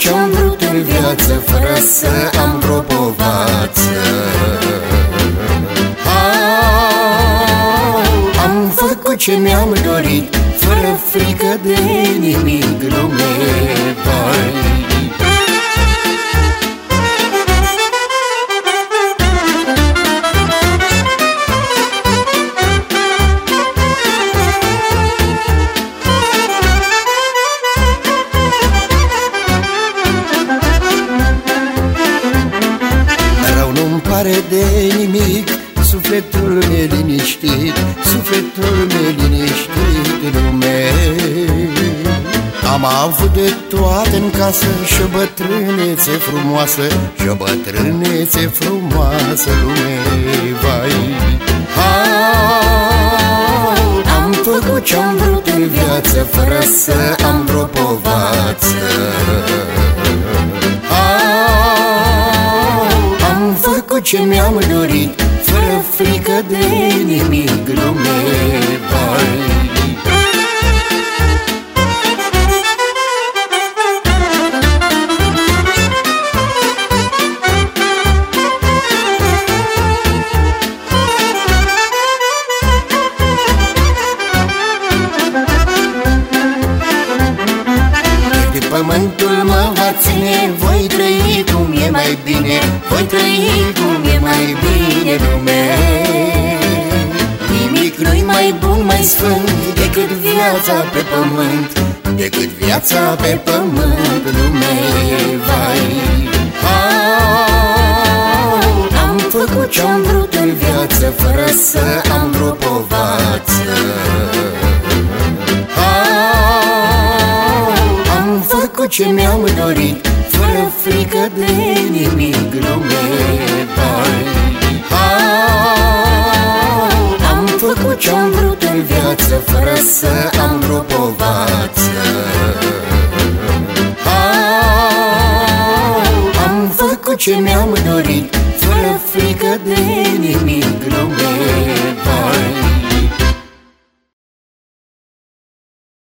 ce-am vrut în viață Fără să am vreo povață. Am făcut ce mi-am dorit Fără frică de nimic pare de nimic Sufletul mi-e liniștit Sufletul mi-e liniștit lume. Am avut de toate în casă Și o bătrânețe frumoasă Și o bătrânețe frumoasă lume Vai. Am făcut ce-am vrut în viață Fără să am vreo povață ce mi-am dorit Fără frică de nimic lume vai. Pământul mă va ține Voi trăi cum e mai bine. Voi trăi cum e mai bine lume. Nimic nu-i mai bun, mai sfânt Decât viața pe pământ. Decât viața pe pământ lume Vai. Am făcut ce-am vrut în viață Fără să am vreo povață. Făcut ce mi-am dorit Fără frică de nimic lume Hai, Am făcut ce-am vrut în viață Fără să am vreo povață. Am făcut ce mi-am dorit Fără frică de nimic. lume